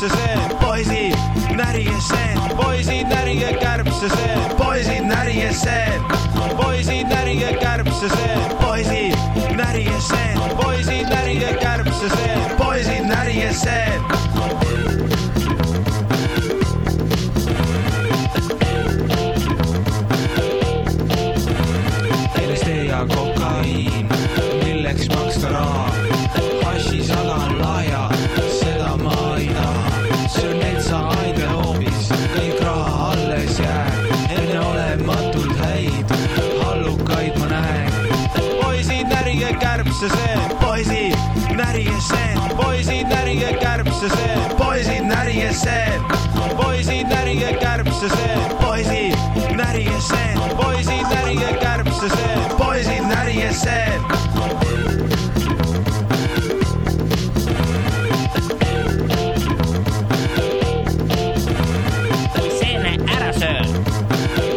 kärbsesed, poisid, näriesed, poisid, närige kärbsesed, poisid, näriesed, poisid, närige kärbsesed, poisid, näriesed, poisid, närige kärbsesed, poisid, näriesed. LSD ja kokaiin, milleks maksta raha? Närige kärbsesed, poisid, näriesed, poisid, närige kärbsesed, poisid, näriesed, poisid, närige kärbsesed, poisid, näriesed, poisid, närige kärbsesed, poisid, näriesed. kui seene ära söön,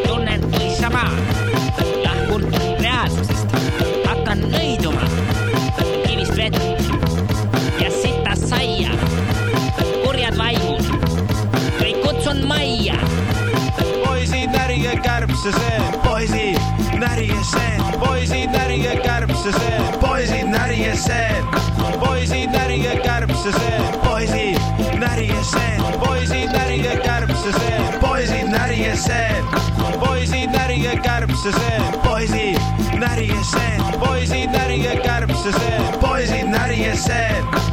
tunnen niisama, lahkun reaalsusest, hakkan nõiduma kutsun majja, poisid, närige kärbsesed, poisid, näriesed, poisid, närige kärbsesed, poisid, näriesed, poisid, närige kärbsesed, poisid, näriesed, poisid, närige kärbsesed, poisid, näriesed, poisid, närige kärbsesed, poisid, näriesed, poisid, närige kärbsesed, poisid, närige kärbsesed,